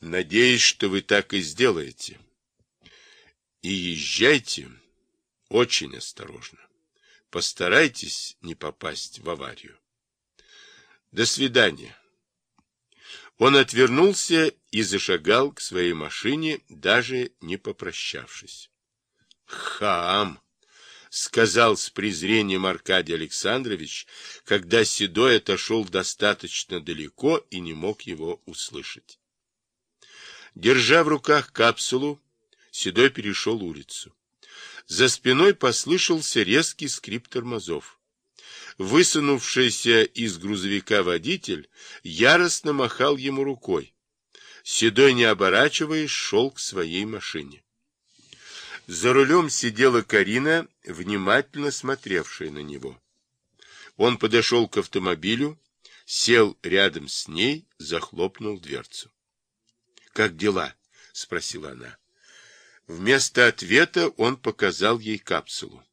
Надеюсь, что вы так и сделаете. И езжайте очень осторожно. Постарайтесь не попасть в аварию. До свидания. Он отвернулся и зашагал к своей машине, даже не попрощавшись. Хам! — сказал с презрением Аркадий Александрович, когда Седой отошел достаточно далеко и не мог его услышать. Держа в руках капсулу, Седой перешел улицу. За спиной послышался резкий скрип тормозов. Высунувшийся из грузовика водитель яростно махал ему рукой. Седой, не оборачиваясь, шел к своей машине. За рулем сидела Карина, внимательно смотревшая на него. Он подошел к автомобилю, сел рядом с ней, захлопнул дверцу. — Как дела? — спросила она. Вместо ответа он показал ей капсулу.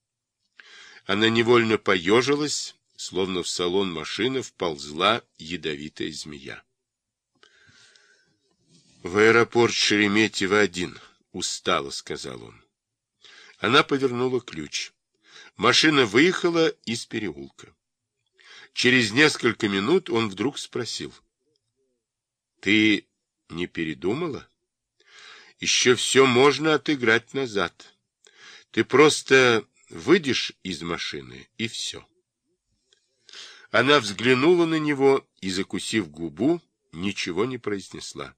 Она невольно поежилась, словно в салон машины вползла ядовитая змея. — В аэропорт Шереметьево-1, — устало сказал он. Она повернула ключ. Машина выехала из переулка. Через несколько минут он вдруг спросил. — Ты не передумала? Еще все можно отыграть назад. Ты просто выйдешь из машины, и все. Она взглянула на него и, закусив губу, ничего не произнесла.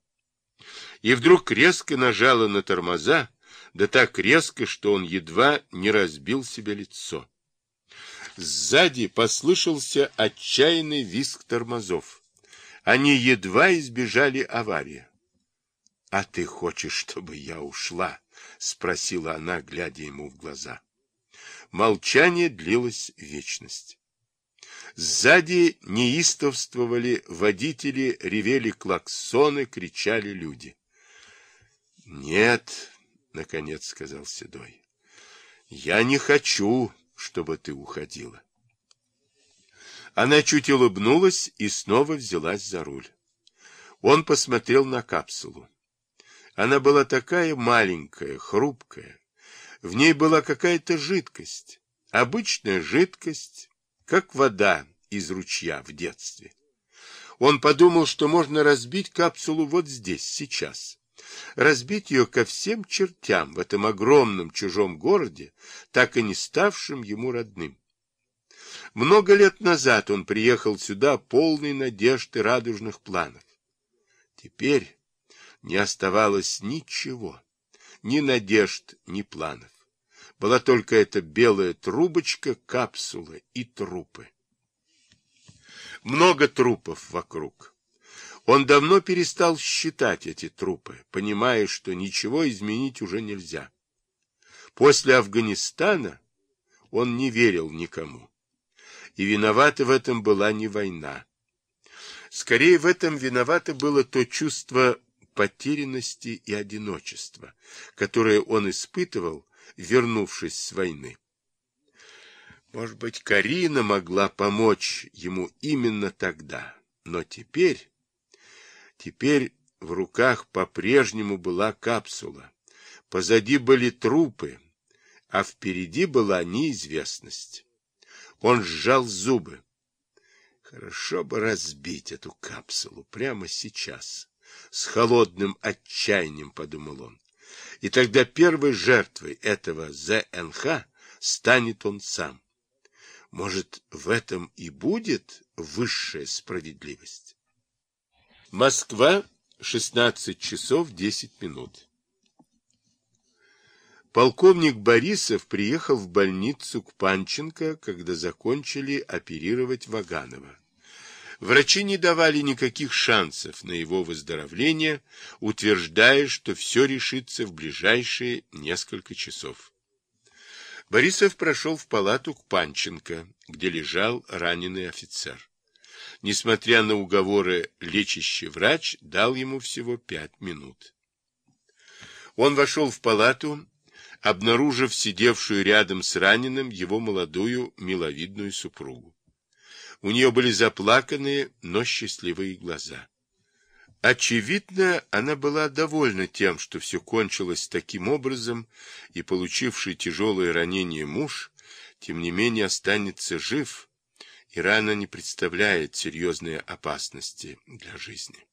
И вдруг резко нажала на тормоза, да так резко, что он едва не разбил себе лицо. Сзади послышался отчаянный визг тормозов. Они едва избежали аварии. — А ты хочешь, чтобы я ушла? — спросила она, глядя ему в глаза. Молчание длилось вечность. Сзади неистовствовали водители, ревели клаксоны, кричали люди. — Нет, наконец сказал Седой. Я не хочу, чтобы ты уходила. Она чуть улыбнулась и снова взялась за руль. Он посмотрел на капсулу. Она была такая маленькая, хрупкая. В ней была какая-то жидкость. Обычная жидкость, как вода из ручья в детстве. Он подумал, что можно разбить капсулу вот здесь, сейчас разбить ее ко всем чертям в этом огромном чужом городе, так и не ставшем ему родным. Много лет назад он приехал сюда полный надежд и радужных планов. Теперь не оставалось ничего, ни надежд, ни планов. Была только эта белая трубочка, капсула и трупы. Много трупов вокруг. Он давно перестал считать эти трупы, понимая, что ничего изменить уже нельзя. После Афганистана он не верил никому. И виновата в этом была не война. Скорее, в этом виновато было то чувство потерянности и одиночества, которое он испытывал, вернувшись с войны. Может быть, Карина могла помочь ему именно тогда, но теперь... Теперь в руках по-прежнему была капсула. Позади были трупы, а впереди была неизвестность. Он сжал зубы. Хорошо бы разбить эту капсулу прямо сейчас. С холодным отчаянием подумал он. И тогда первой жертвой этого ЗНХ станет он сам. Может, в этом и будет высшая справедливость? Москва, 16 часов 10 минут. Полковник Борисов приехал в больницу к Панченко, когда закончили оперировать Ваганова. Врачи не давали никаких шансов на его выздоровление, утверждая, что все решится в ближайшие несколько часов. Борисов прошел в палату к Панченко, где лежал раненый офицер. Несмотря на уговоры, лечащий врач дал ему всего пять минут. Он вошел в палату, обнаружив сидевшую рядом с раненым его молодую миловидную супругу. У нее были заплаканные, но счастливые глаза. Очевидно, она была довольна тем, что все кончилось таким образом, и получивший тяжелое ранение муж, тем не менее останется жив, и рана не представляет серьезной опасности для жизни.